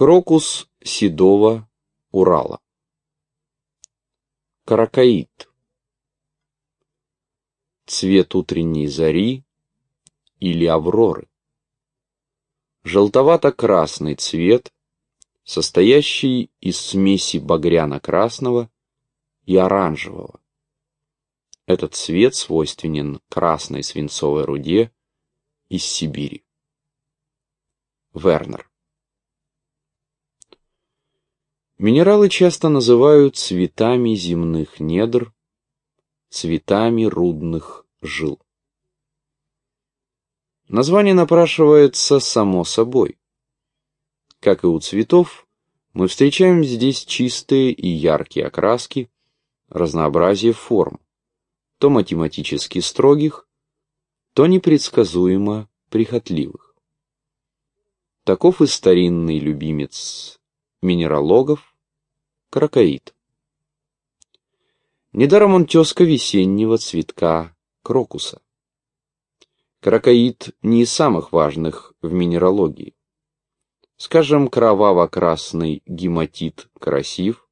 Крокус седого Урала. Каракаид. Цвет утренней зари или авроры. Желтовато-красный цвет, состоящий из смеси багряно-красного и оранжевого. Этот цвет свойственен красной свинцовой руде из Сибири. Вернер. Минералы часто называют цветами земных недр, цветами рудных жил. Название напрашивается само собой. Как и у цветов, мы встречаем здесь чистые и яркие окраски, разнообразие форм, то математически строгих, то непредсказуемо прихотливых. Таков и старинный любимец минералогов крокоид. Недаром он тезка весеннего цветка крокуса. Крокоид не из самых важных в минералогии. Скажем, кроваво-красный гематит красив,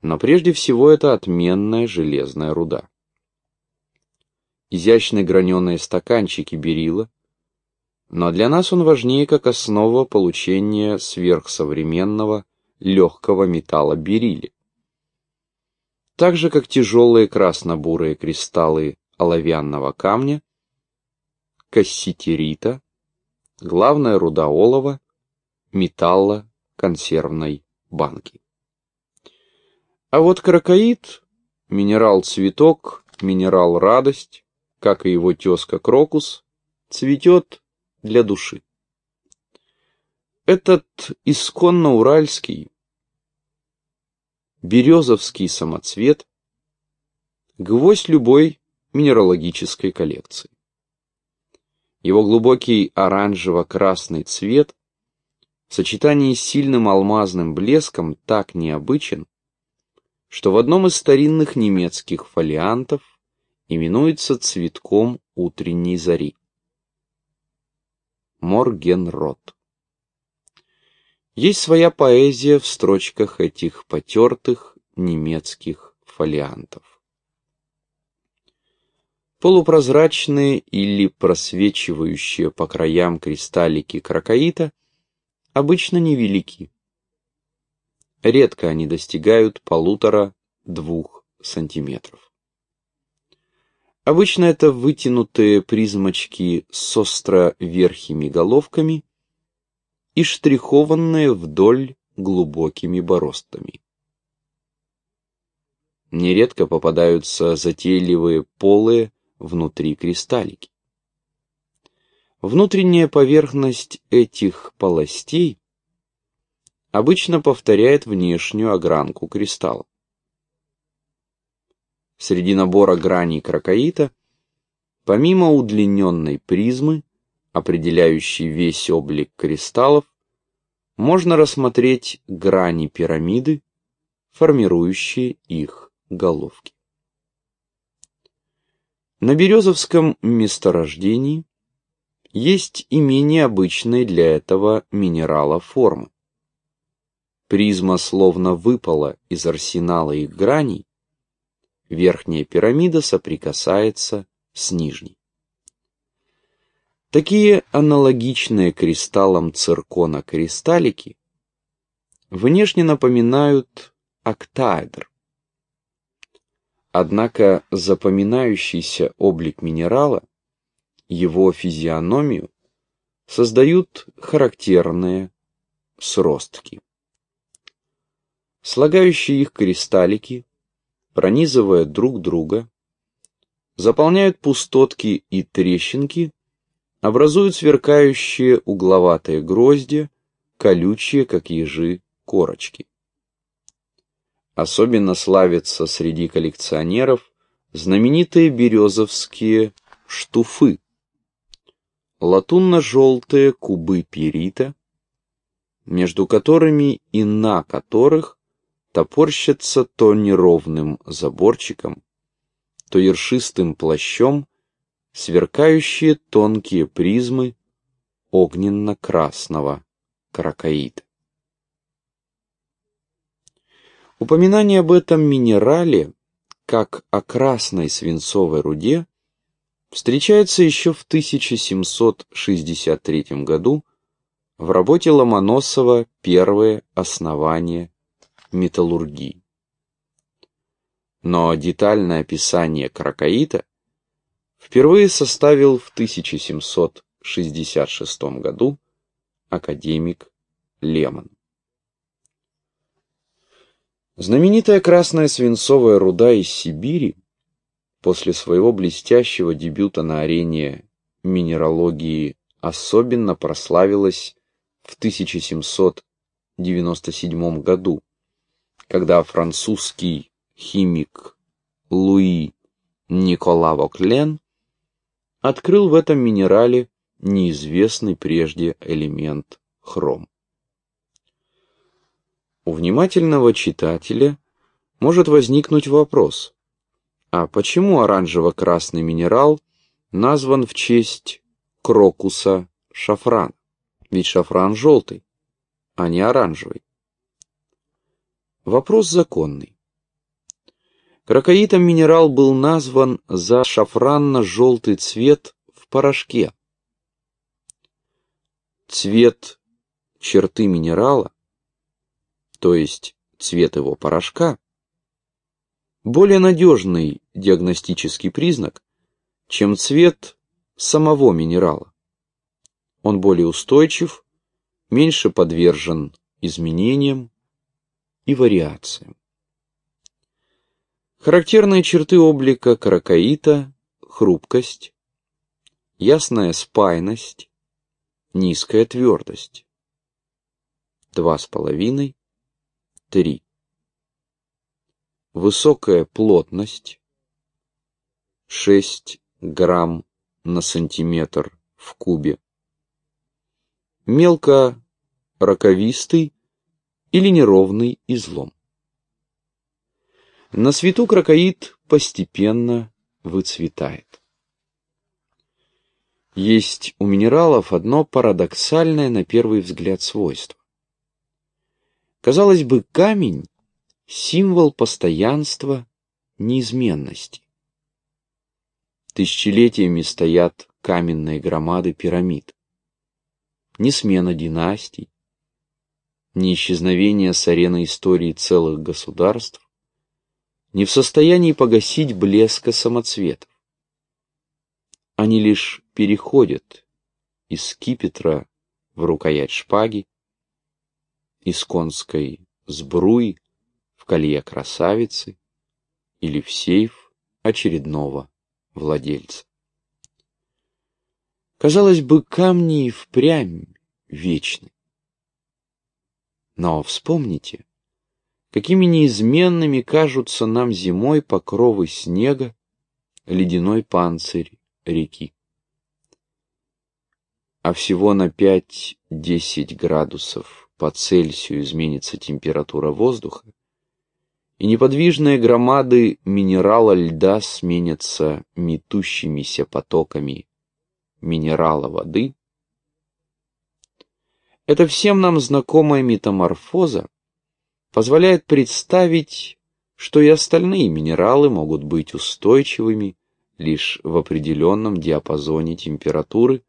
но прежде всего это отменная железная руда. Изящные граненые стаканчики берила, но для нас он важнее как основа получения сверхсовременного легкого металла бериллия. Так же, как тяжелые красно-бурые кристаллы оловянного камня, касситерита, главная руда олова, металла консервной банки. А вот крокоид, минерал-цветок, минерал-радость, как и его тезка крокус, цветет для души. Этот исконно уральский, березовский самоцвет – гвоздь любой минералогической коллекции. Его глубокий оранжево-красный цвет в сочетании с сильным алмазным блеском так необычен, что в одном из старинных немецких фолиантов именуется цветком утренней зари. Моргенрот. Есть своя поэзия в строчках этих потертых немецких фолиантов. Полупрозрачные или просвечивающие по краям кристаллики крокоита обычно невелики. Редко они достигают полутора-двух сантиметров. Обычно это вытянутые призмочки с остро верхними головками и штрихованные вдоль глубокими бороздами. Нередко попадаются затейливые полые внутри кристаллики. Внутренняя поверхность этих полостей обычно повторяет внешнюю огранку кристалла. Среди набора граней крокоита, помимо удлиненной призмы, определяющей весь облик кристаллов, можно рассмотреть грани пирамиды, формирующие их головки. На Березовском месторождении есть и менее обычные для этого минерала формы. Призма словно выпала из арсенала их граней, верхняя пирамида соприкасается с нижней. Такие аналогичные кристаллам циркона кристаллики внешне напоминают октаэдр. Однако запоминающийся облик минерала, его физиономию, создают характерные сростки. Слагающие их кристаллики, пронизывая друг друга, заполняют пустотки и трещинки образуют сверкающие угловатые грозди, колючие, как ежи, корочки. Особенно славятся среди коллекционеров знаменитые березовские штуфы, латунно-желтые кубы перита, между которыми и на которых топорщатся то неровным заборчиком, то ершистым плащом сверкающие тонкие призмы огненно-красного крокоида. Упоминание об этом минерале, как о красной свинцовой руде, встречается еще в 1763 году в работе Ломоносова «Первое основание металлургии». Но детальное описание кракоита впервые составил в 1766 году академик Лемон. Знаменитая красная свинцовая руда из Сибири после своего блестящего дебюта на арене минералогии особенно прославилась в 1797 году, когда французский химик Луи Никола Воклен открыл в этом минерале неизвестный прежде элемент хром. У внимательного читателя может возникнуть вопрос, а почему оранжево-красный минерал назван в честь крокуса шафран? Ведь шафран желтый, а не оранжевый. Вопрос законный. Кракоитом минерал был назван за шафранно-желтый цвет в порошке. Цвет черты минерала то есть цвет его порошка, более надежный диагностический признак, чем цвет самого минерала. Он более устойчив, меньше подвержен изменениям и вариациям. Характерные черты облика каракаита – хрупкость, ясная спайность, низкая твердость. Два с половиной 3. Высокая плотность 6 грамм на сантиметр в кубе. Мелко раковистый или неровный излом. На свету крокоид постепенно выцветает. Есть у минералов одно парадоксальное на первый взгляд свойство. Казалось бы, камень — символ постоянства, неизменности. Тысячелетиями стоят каменные громады пирамид. Ни смена династий, ни исчезновение с арены истории целых государств не в состоянии погасить блеска самоцветов. Они лишь переходят из скипетра в рукоять шпаги, из конской сбруи в колье красавицы или в сейф очередного владельца. Казалось бы, камни и впрямь вечны. Но вспомните, какими неизменными кажутся нам зимой покровы снега, ледяной панцирь реки. А всего на 5-10 градусов по Цельсию изменится температура воздуха, и неподвижные громады минерала льда сменятся метущимися потоками минерала воды, эта всем нам знакомая метаморфоза позволяет представить, что и остальные минералы могут быть устойчивыми лишь в определенном диапазоне температуры,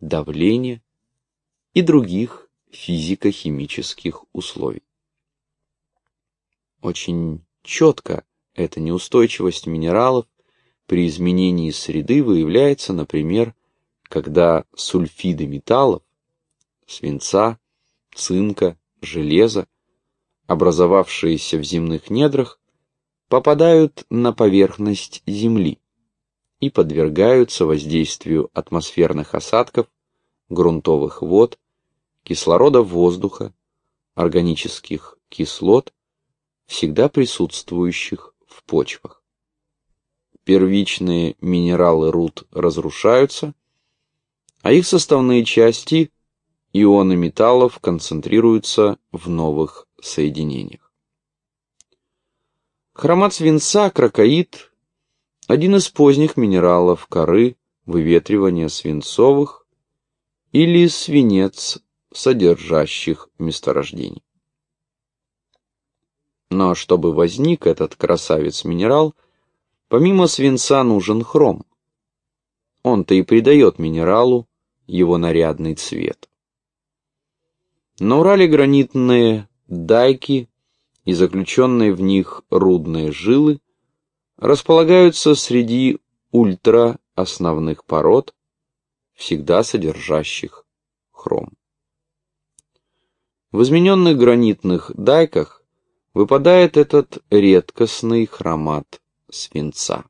давления и других физико-химических условий. Очень четко эта неустойчивость минералов при изменении среды выявляется, например, когда сульфиды металлов, свинца, цинка, железа, образовавшиеся в земных недрах, попадают на поверхность Земли и подвергаются воздействию атмосферных осадков, грунтовых вод кислорода воздуха, органических кислот, всегда присутствующих в почвах. Первичные минералы руд разрушаются, а их составные части, ионы металлов, концентрируются в новых соединениях. Хромат свинца, крокоид – один из поздних минералов коры выветривания свинцовых или свинец содержащих месторождений. Но чтобы возник этот красавец-минерал, помимо свинца нужен хром. Он-то и придает минералу его нарядный цвет. На Урале гранитные дайки и заключенные в них рудные жилы располагаются среди ультра основных пород, всегда содержащих хром. В измененных гранитных дайках выпадает этот редкостный хромат свинца.